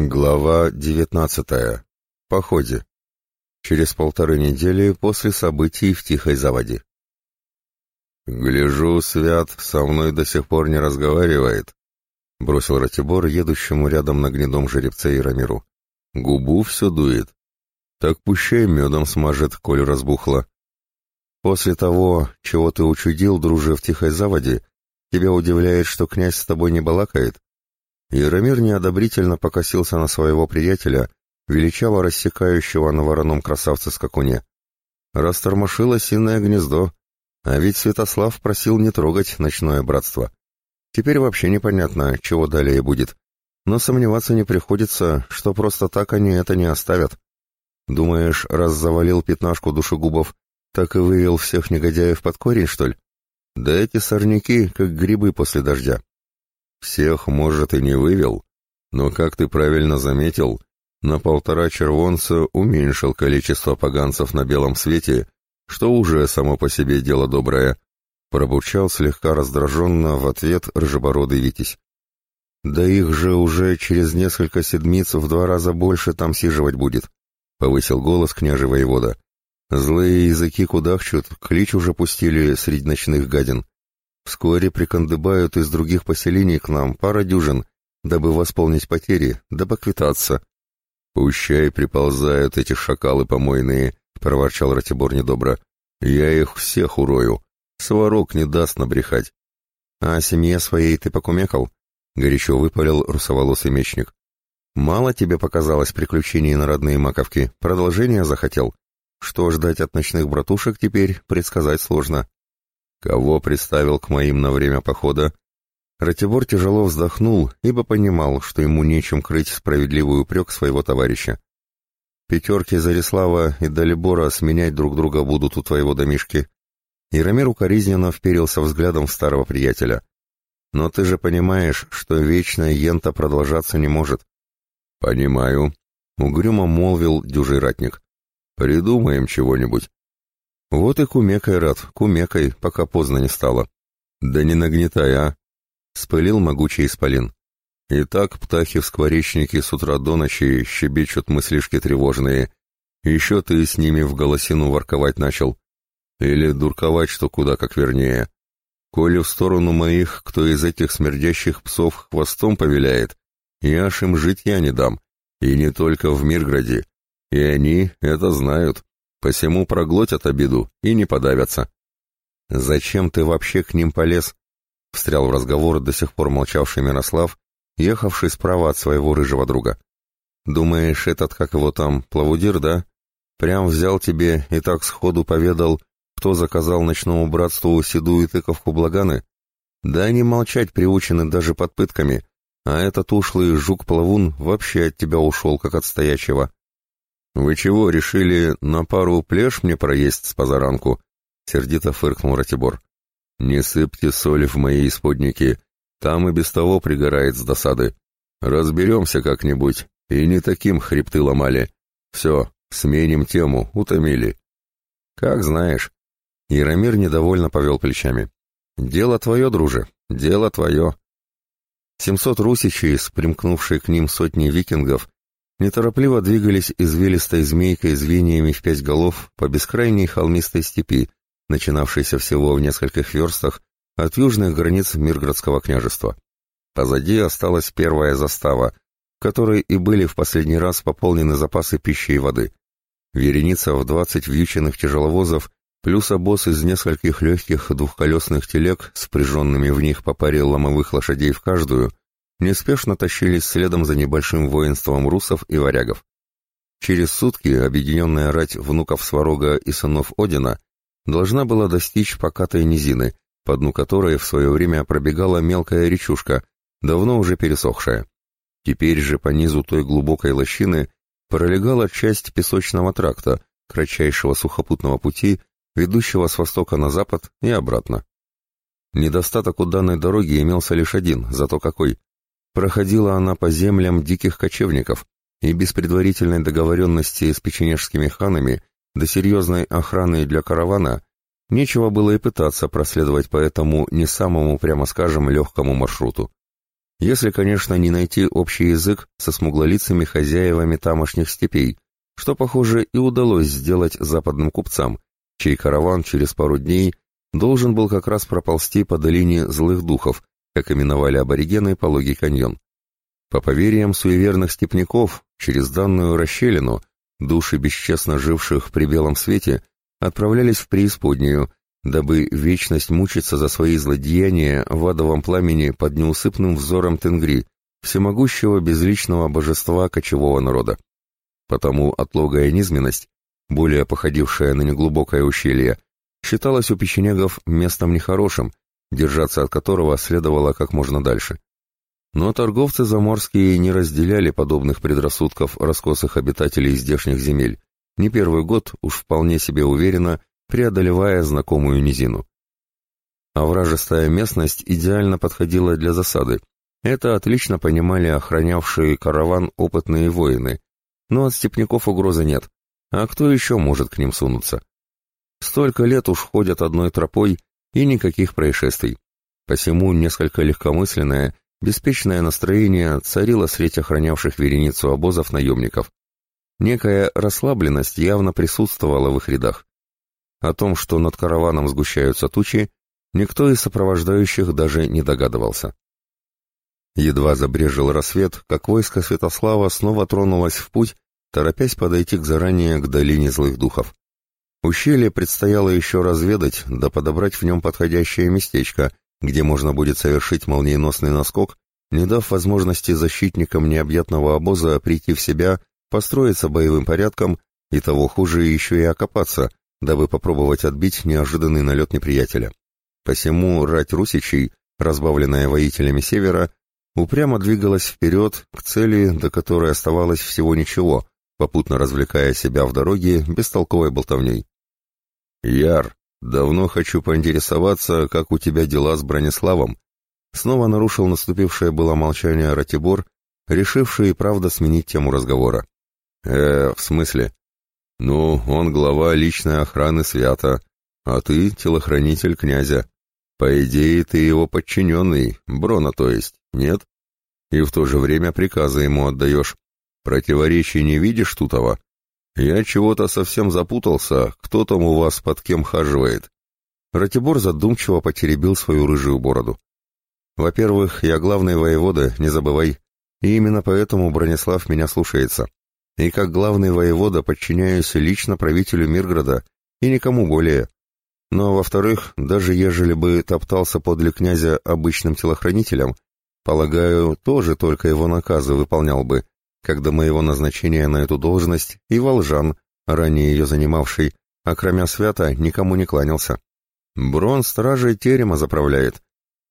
Глава девятнадцатая. Походе. Через полторы недели после событий в Тихой Заводе. «Гляжу, Свят со мной до сих пор не разговаривает», — бросил Ратибор едущему рядом на гнедом жеребце Ирамиру. «Губу все дует. Так пущай медом смажет, коль разбухло. После того, чего ты учудил, друже, в Тихой Заводе, тебя удивляет, что князь с тобой не балакает?» Яромир неодобрительно покосился на своего приятеля, величаво рассекающего на вороном красавце скакуне. Растормошило синное гнездо, а ведь Святослав просил не трогать ночное братство. Теперь вообще непонятно, чего далее будет, но сомневаться не приходится, что просто так они это не оставят. Думаешь, раз завалил пятнашку душегубов, так и вывел всех негодяев под корень, что ли? Да эти сорняки, как грибы после дождя. Всех, может, и не вывел, но, как ты правильно заметил, на полтора червонца уменьшил количество поганцев на белом свете, что уже само по себе дело доброе, пробурчал слегка раздраженно в ответ рыжебородый Витязь. «Да их же уже через несколько седмиц в два раза больше там сиживать будет», — повысил голос княжий воевода. «Злые языки кудахчут, клич уже пустили среди ночных гадин. Вскоре прикандыбают из других поселений к нам пара дюжин, дабы восполнить потери, да поквитаться. «Пущай приползают эти шакалы помойные», — проворчал Ратибор недобро. «Я их всех урою. Сварог не даст набрехать». «А о семье своей ты покумекал?» — горячо выпалил русоволосый мечник. «Мало тебе показалось приключений на родные маковки, продолжение захотел? Что ждать от ночных братушек теперь, предсказать сложно». Кого представил к моим на время похода? Ратибор тяжело вздохнул, ибо понимал, что ему нечем крыть справедливый упрек своего товарища. Пятерки Зарислава и Далибора сменять друг друга будут у твоего домишки. Яромир укоризненно вперился взглядом в старого приятеля. Но ты же понимаешь, что вечная ента продолжаться не может. Понимаю, угрюмо молвил дюжий ратник. Придумаем чего-нибудь. Вот и кумекай, рад, кумекай, пока поздно не стало. Да не нагнетай, а! Спылил могучий исполин. И так птахи в скворечнике с утра до ночи щебечут мыслишки тревожные. Еще ты с ними в голосину ворковать начал. Или дурковать, что куда как вернее. Коли в сторону моих, кто из этих смердящих псов хвостом повеляет, я ж им жить я не дам. И не только в Мирграде. И они это знают. Посему проглотят обиду и не подавятся. «Зачем ты вообще к ним полез?» — встрял в разговор до сих пор молчавший Мирослав, ехавший справа от своего рыжего друга. «Думаешь, этот, как его там, плавудир, да? Прям взял тебе и так сходу поведал, кто заказал ночному братству седую тыковку Благаны? Да они молчать приучены даже под пытками, а этот ушлый жук-плавун вообще от тебя ушел, как от стоячего. «Вы чего, решили на пару плешь мне проесть с позаранку?» — сердито фыркнул Ратибор. «Не сыпьте соли в мои исподники, там и без того пригорает с досады. Разберемся как-нибудь, и не таким хребты ломали. Все, сменим тему, утомили». «Как знаешь». Яромир недовольно повел плечами. «Дело твое, друже, дело твое». Семьсот русичей, примкнувшие к ним сотни викингов, неторопливо двигались извилистой змейкой звеньями в пять голов по бескрайней холмистой степи, начинавшейся всего в нескольких верстах от южных границ Мирградского княжества. Позади осталась первая застава, в которой и были в последний раз пополнены запасы пищи и воды. Вереница в двадцать вьюченных тяжеловозов плюс обоз из нескольких легких двухколесных телег, спряженными в них по паре ломовых лошадей в каждую, неспешно тащились следом за небольшим воинством русов и варягов. Через сутки объединенная рать внуков Сварога и сынов Одина должна была достичь покатой низины, по дну которой в свое время пробегала мелкая речушка, давно уже пересохшая. Теперь же по низу той глубокой лощины пролегала часть песочного тракта, кратчайшего сухопутного пути, ведущего с востока на запад и обратно. Недостаток у данной дороги имелся лишь один, зато какой. Проходила она по землям диких кочевников, и без предварительной договоренности с печенежскими ханами до серьезной охраны для каравана нечего было и пытаться проследовать по этому не самому, прямо скажем, легкому маршруту. Если, конечно, не найти общий язык со смуглолицами хозяевами тамошних степей, что, похоже, и удалось сделать западным купцам, чей караван через пару дней должен был как раз проползти по долине злых духов, как именовали аборигены пологий каньон. По поверьям суеверных степняков, через данную расщелину души бесчестно живших при белом свете отправлялись в преисподнюю, дабы вечность мучиться за свои злодеяния в адовом пламени под неусыпным взором Тенгри, всемогущего безличного божества кочевого народа. Потому отлогая низменность, более походившая на неглубокое ущелье, считалась у печенегов местом нехорошим, держаться от которого следовало как можно дальше. Но торговцы заморские не разделяли подобных предрассудков раскосых обитателей здешних земель, не первый год уж вполне себе уверенно преодолевая знакомую низину. Овражистая местность идеально подходила для засады. Это отлично понимали охранявшие караван опытные воины, но от степняков угрозы нет, а кто еще может к ним сунуться? Столько лет уж ходят одной тропой и никаких происшествий. Посему несколько легкомысленное, беспечное настроение царило среди охранявших вереницу обозов наемников. Некая расслабленность явно присутствовала в их рядах. О том, что над караваном сгущаются тучи, никто из сопровождающих даже не догадывался. Едва забрежил рассвет, как войско Святослава снова тронулось в путь, торопясь подойти к заранее к долине злых духов. Ущелье предстояло еще разведать, да подобрать в нем подходящее местечко, где можно будет совершить молниеносный наскок, не дав возможности защитникам необъятного обоза прийти в себя построиться боевым порядком и того хуже еще и окопаться, дабы попробовать отбить неожиданный налет неприятеля. Посему рать русичей, разбавленная воителями севера, упрямо двигалась вперед к цели, до которой оставалось всего ничего, попутно развлекая себя в дороге бестолковой болтовней. «Яр, давно хочу поинтересоваться, как у тебя дела с Брониславом?» Снова нарушил наступившее было молчание Ратибор, решивший, правда, сменить тему разговора. «Э, в смысле?» «Ну, он глава личной охраны свята, а ты телохранитель князя. По идее, ты его подчиненный, Брона, то есть, нет? И в то же время приказы ему отдаешь. Противоречий не видишь, Тутова? Я чего-то совсем запутался, кто там у вас под кем хаживает?» Ратибор задумчиво потеребил свою рыжую бороду. «Во-первых, я главный воевода, не забывай, и именно поэтому Бронислав меня слушается и как главный воевода подчиняюсь лично правителю Мирграда и никому более. Но, во-вторых, даже ежели бы топтался подле князя обычным телохранителем, полагаю, тоже только его наказы выполнял бы, когда моего назначения на эту должность и Волжан, ранее ее занимавший, а кроме свята никому не кланялся. Брон стражей терема заправляет,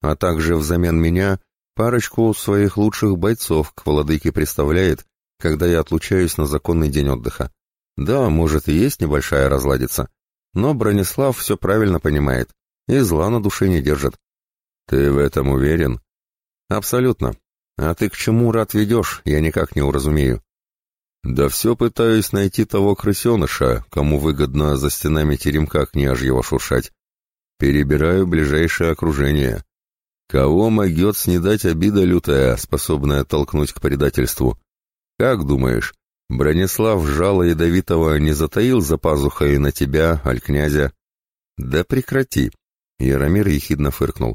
а также взамен меня парочку своих лучших бойцов к владыке представляет когда я отлучаюсь на законный день отдыха. Да, может и есть небольшая разладица, но Бронислав все правильно понимает и зла на душе не держит. Ты в этом уверен? Абсолютно. А ты к чему рад ведешь, я никак не уразумею. Да все пытаюсь найти того крысеныша, кому выгодно за стенами теремка княжьего шуршать. Перебираю ближайшее окружение. Кого могет снедать обида лютая, способная толкнуть к предательству? Как думаешь, Бронислав жало ядовитого не затаил за пазухой на тебя, аль князя? Да прекрати. Яромир ехидно фыркнул.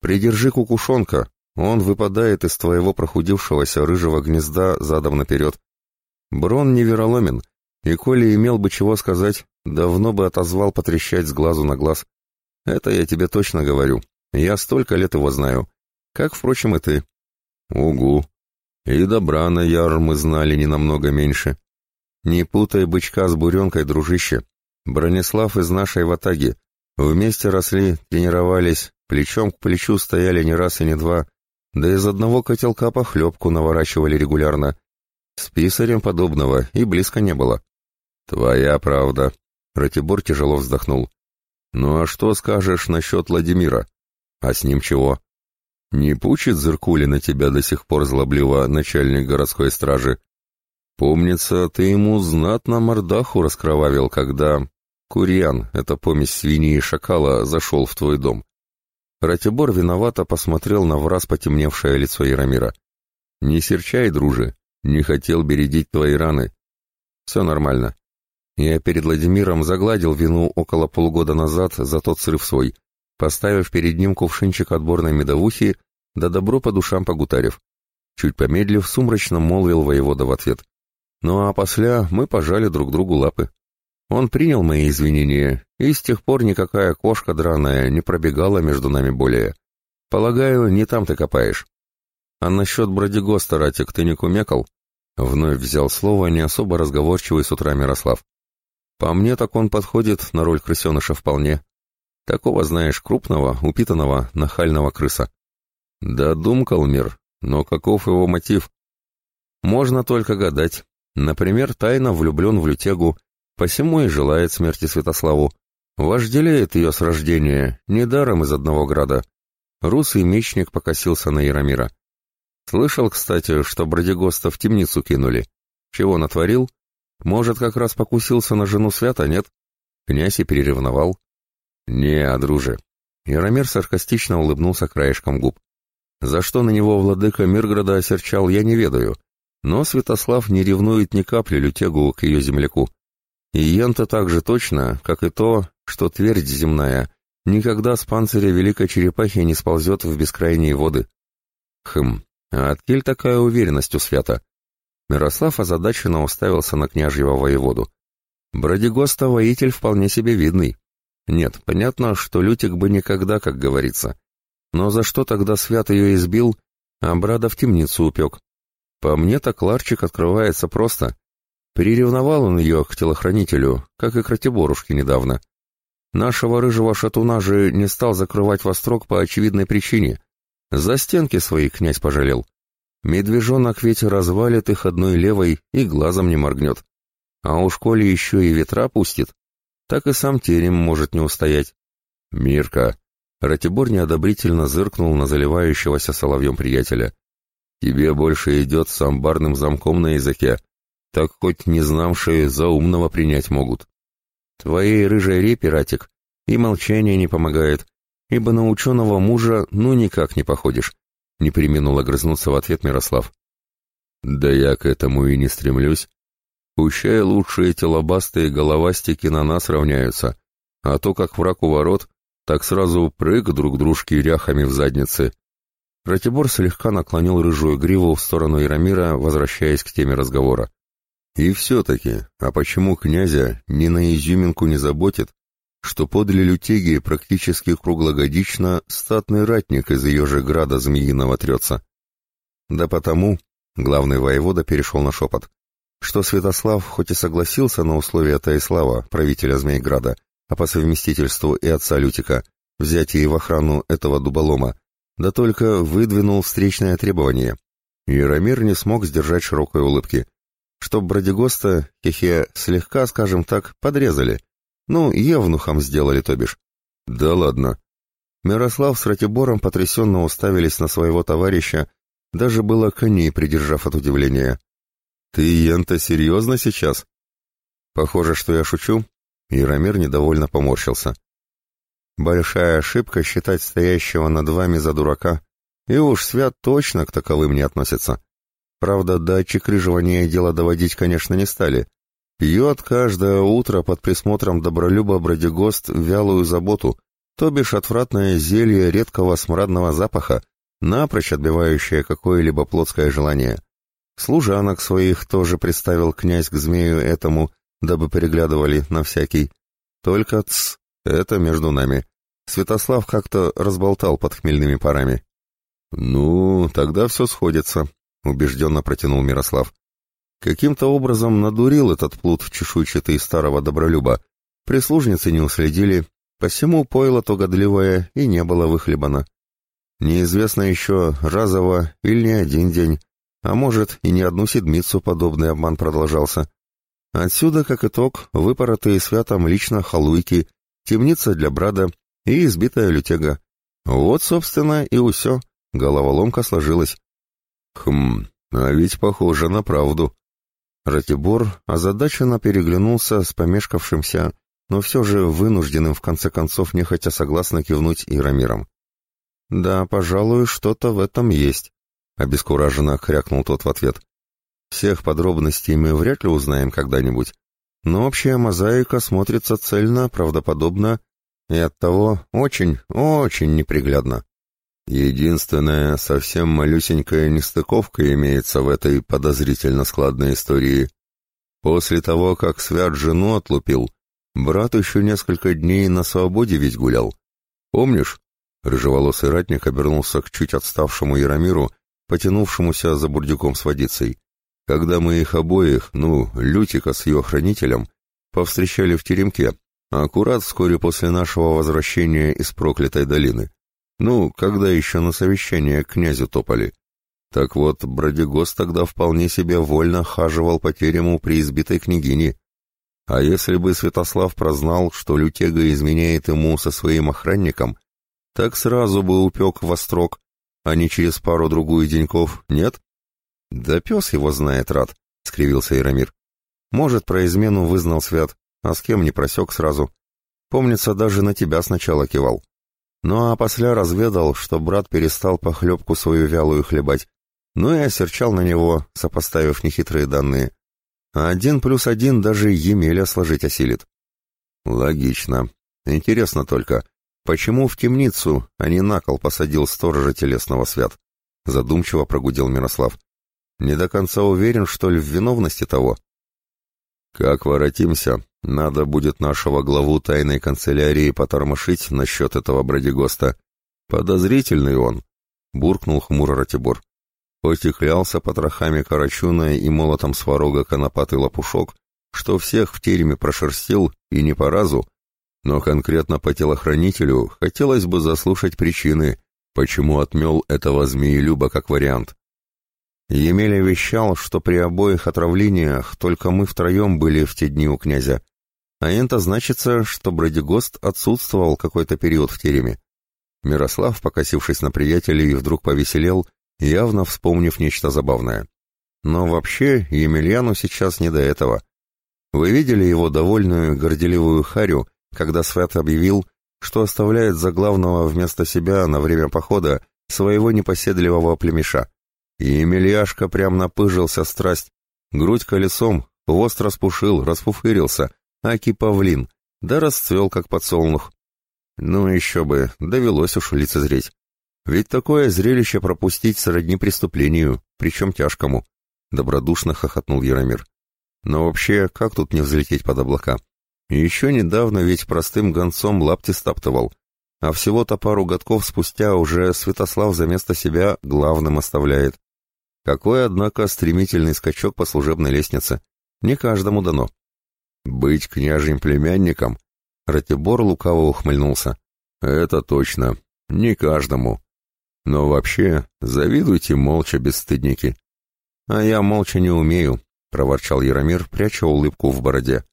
Придержи кукушонка, он выпадает из твоего прохудившегося рыжего гнезда задом наперед. Брон не вероломен, и коли имел бы чего сказать, давно бы отозвал потрещать с глазу на глаз. Это я тебе точно говорю. Я столько лет его знаю. Как, впрочем, и ты. Угу, и добра на яр мы знали не намного меньше. Не путай бычка с буренкой, дружище. Бронислав из нашей ватаги. Вместе росли, тренировались, плечом к плечу стояли не раз и не два, да из одного котелка похлебку наворачивали регулярно. С писарем подобного и близко не было. Твоя правда. Ратибор тяжело вздохнул. Ну а что скажешь насчет Владимира? А с ним чего? Не пучит зыркули на тебя до сих пор злобливо начальник городской стражи? Помнится, ты ему знатно мордаху раскровавил, когда... Курьян, это помесь свиньи и шакала, зашел в твой дом. Ратибор виновато посмотрел на враз потемневшее лицо Яромира. «Не серчай, друже, не хотел бередить твои раны. Все нормально. Я перед Владимиром загладил вину около полугода назад за тот срыв свой, поставив перед ним кувшинчик отборной медовухи, да добро по душам погутарев. Чуть помедлив, сумрачно молвил воевода в ответ. Ну а после мы пожали друг другу лапы. Он принял мои извинения, и с тех пор никакая кошка драная не пробегала между нами более. Полагаю, не там ты копаешь. А насчет Бродиго, Ратик, ты не кумекал? Вновь взял слово не особо разговорчивый с утра Мирослав. По мне так он подходит на роль крысеныша вполне. Такого, знаешь, крупного, упитанного, нахального крыса. Да думкал мир, но каков его мотив? Можно только гадать. Например, тайно влюблен в лютегу, посему и желает смерти Святославу. Вожделеет ее с рождения, недаром из одного града. Русый мечник покосился на Яромира. Слышал, кстати, что Бродигоста в темницу кинули. Чего натворил? Может, как раз покусился на жену Свята, нет? Князь и переревновал. Не, друже. Яромир саркастично улыбнулся краешком губ. За что на него владыка Мирграда осерчал, я не ведаю. Но Святослав не ревнует ни капли лютегу к ее земляку. И Янта так же точно, как и то, что твердь земная никогда с панциря великой черепахи не сползет в бескрайние воды. Хм, а откель такая уверенность у свята? Мирослав озадаченно уставился на княжьего воеводу. Бродигоста воитель вполне себе видный. Нет, понятно, что Лютик бы никогда, как говорится. Но за что тогда Свят ее избил, а Брада в темницу упек? По мне так Ларчик открывается просто. Переревновал он ее к телохранителю, как и к Ратиборушке недавно. Нашего рыжего шатуна же не стал закрывать во строк по очевидной причине. За стенки свои князь пожалел. Медвежонок ведь развалит их одной левой и глазом не моргнет. А уж коли еще и ветра пустит, так и сам терем может не устоять. «Мирка!» Ратибор неодобрительно зыркнул на заливающегося соловьем приятеля. Тебе больше идет с амбарным замком на языке, так хоть не знавшие за умного принять могут. Твоей рыжей репе, Ратик, и молчание не помогает, ибо на ученого мужа ну никак не походишь, не применул огрызнуться в ответ Мирослав. Да я к этому и не стремлюсь. Пущай лучше эти лобастые головастики на нас равняются, а то как враг у ворот, так сразу прыг друг дружки ряхами в задницы. Ратибор слегка наклонил рыжую гриву в сторону Ирамира, возвращаясь к теме разговора. И все-таки, а почему князя ни на изюминку не заботит, что подле лютеги практически круглогодично статный ратник из ее же града Змеиного трется? Да потому, главный воевода перешел на шепот, что Святослав хоть и согласился на условия Таислава, правителя Змейграда, а по совместительству и отца Лютика, взятие в охрану этого дуболома, да только выдвинул встречное требование. Яромир не смог сдержать широкой улыбки. Чтоб Бродигоста, хехе, слегка, скажем так, подрезали. Ну, евнухом сделали, то бишь. Да ладно. Мирослав с Ратибором потрясенно уставились на своего товарища, даже было коней придержав от удивления. «Ты, Янта, серьезно сейчас?» «Похоже, что я шучу». Яромир недовольно поморщился. Большая ошибка считать стоящего над вами за дурака, и уж свят точно к таковым не относится. Правда, датчик рыжевания дело доводить, конечно, не стали. Пьет каждое утро под присмотром добролюба Бродигост вялую заботу, то бишь отвратное зелье редкого смрадного запаха, напрочь отбивающее какое-либо плотское желание. Служанок своих тоже представил князь к змею этому, дабы переглядывали на всякий. Только тс, это между нами. Святослав как-то разболтал под хмельными парами. «Ну, тогда все сходится», — убежденно протянул Мирослав. Каким-то образом надурил этот плут чешуйчатый старого добролюба. Прислужницы не уследили, посему пойло то годливое и не было выхлебано. Неизвестно еще, разово или не один день, а может и не одну седмицу подобный обман продолжался. Отсюда, как итог, выпоротые святом лично халуйки темница для брада и избитая лютега. Вот, собственно, и усё. Головоломка сложилась. Хм, а ведь похоже на правду. Ратибор озадаченно переглянулся с помешкавшимся, но все же вынужденным в конце концов нехотя согласно кивнуть Ирамиром. «Да, пожалуй, что-то в этом есть», — обескураженно крякнул тот в ответ. «Всех подробностей мы вряд ли узнаем когда-нибудь, но общая мозаика смотрится цельно, правдоподобно и оттого очень, очень неприглядно. Единственная, совсем малюсенькая нестыковка имеется в этой подозрительно складной истории. После того, как Свят жену отлупил, брат еще несколько дней на свободе ведь гулял. Помнишь? Рыжеволосый ратник обернулся к чуть отставшему Яромиру, потянувшемуся за бурдюком с водицей. Когда мы их обоих, ну, Лютика с ее хранителем, повстречали в теремке, аккурат вскоре после нашего возвращения из проклятой долины. Ну, когда еще на совещание к князю топали. Так вот, Бродигос тогда вполне себе вольно хаживал по терему при избитой княгине. А если бы Святослав прознал, что Лютега изменяет ему со своим охранником, так сразу бы упек во строк, а не через пару-другую деньков, нет? Да пес его знает, рад, — скривился Ирамир. Может, про измену вызнал Свят, а с кем не просек сразу. Помнится, даже на тебя сначала кивал. Ну а после разведал, что брат перестал похлебку свою вялую хлебать, ну и осерчал на него, сопоставив нехитрые данные. А один плюс один даже Емеля сложить осилит. Логично. Интересно только, почему в темницу, а не на кол посадил сторожа телесного свят? Задумчиво прогудел Мирослав. Не до конца уверен, что ли, в виновности того. Как воротимся, надо будет нашего главу тайной канцелярии потормошить насчет этого Бродигоста. Подозрительный он, буркнул хмуро Ратибор. Хоть и клялся потрохами Карачуна и молотом сварога конопатый лопушок, что всех в тереме прошерстил и не по разу, но конкретно по телохранителю хотелось бы заслушать причины, почему отмел этого змеелюба как вариант. Емеля вещал, что при обоих отравлениях только мы втроем были в те дни у князя, а это значится, что Бродигост отсутствовал какой-то период в тереме. Мирослав, покосившись на приятелей, вдруг повеселел явно вспомнив нечто забавное. Но вообще Емельяну сейчас не до этого. Вы видели его довольную, горделивую харю, когда Свят объявил, что оставляет за главного вместо себя на время похода своего непоседливого племеша. И Емельяшка прям напыжился страсть. Грудь колесом, хвост распушил, расфуфырился, аки павлин, да расцвел, как подсолнух. Ну еще бы, довелось уж лицезреть. Ведь такое зрелище пропустить сродни преступлению, причем тяжкому. Добродушно хохотнул Яромир. Но вообще, как тут не взлететь под облака? Еще недавно ведь простым гонцом лапти стаптывал, а всего-то пару годков спустя уже Святослав за место себя главным оставляет. Какой, однако, стремительный скачок по служебной лестнице. Не каждому дано. Быть княжьим племянником? Ратибор лукаво ухмыльнулся. Это точно. Не каждому. Но вообще, завидуйте молча, бесстыдники. А я молча не умею, проворчал Яромир, пряча улыбку в бороде.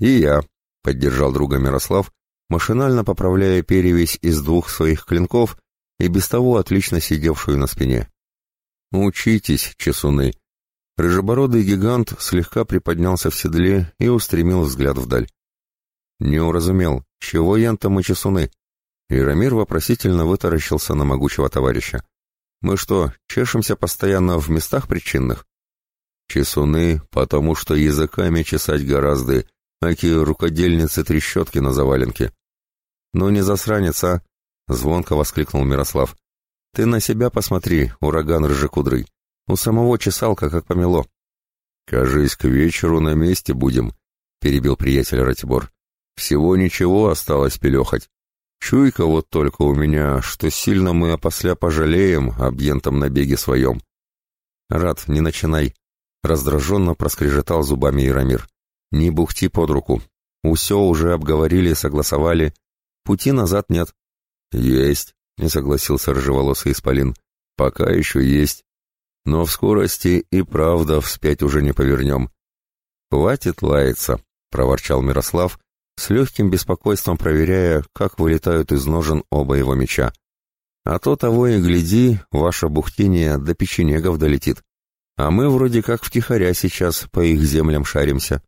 И я, поддержал друга Мирослав, машинально поправляя перевесь из двух своих клинков и без того отлично сидевшую на спине. «Учитесь, чесуны!» Рыжебородый гигант слегка приподнялся в седле и устремил взгляд вдаль. «Не уразумел, чего янта мы чесуны?» Ирамир вопросительно вытаращился на могучего товарища. «Мы что, чешемся постоянно в местах причинных?» «Чесуны, потому что языками чесать гораздо, аки рукодельницы трещотки на заваленке». «Ну не засранец, а!» — звонко воскликнул Мирослав. «Ты на себя посмотри, ураган рыжекудрый. У самого чесалка как помело». «Кажись, к вечеру на месте будем», — перебил приятель Ратибор. «Всего ничего осталось пелехать». Чуйка вот только у меня, что сильно мы опосля пожалеем об ентом набеге своем. Рад, не начинай. Раздраженно проскрежетал зубами Яромир. Не бухти под руку. Усё уже обговорили, согласовали. Пути назад нет. Есть, не согласился рыжеволосый исполин. Пока еще есть. Но в скорости и правда вспять уже не повернем. Хватит лаяться, проворчал Мирослав, с легким беспокойством проверяя, как вылетают из ножен оба его меча. А то того и гляди, ваше бухтение до печенегов долетит. А мы вроде как втихаря сейчас по их землям шаримся.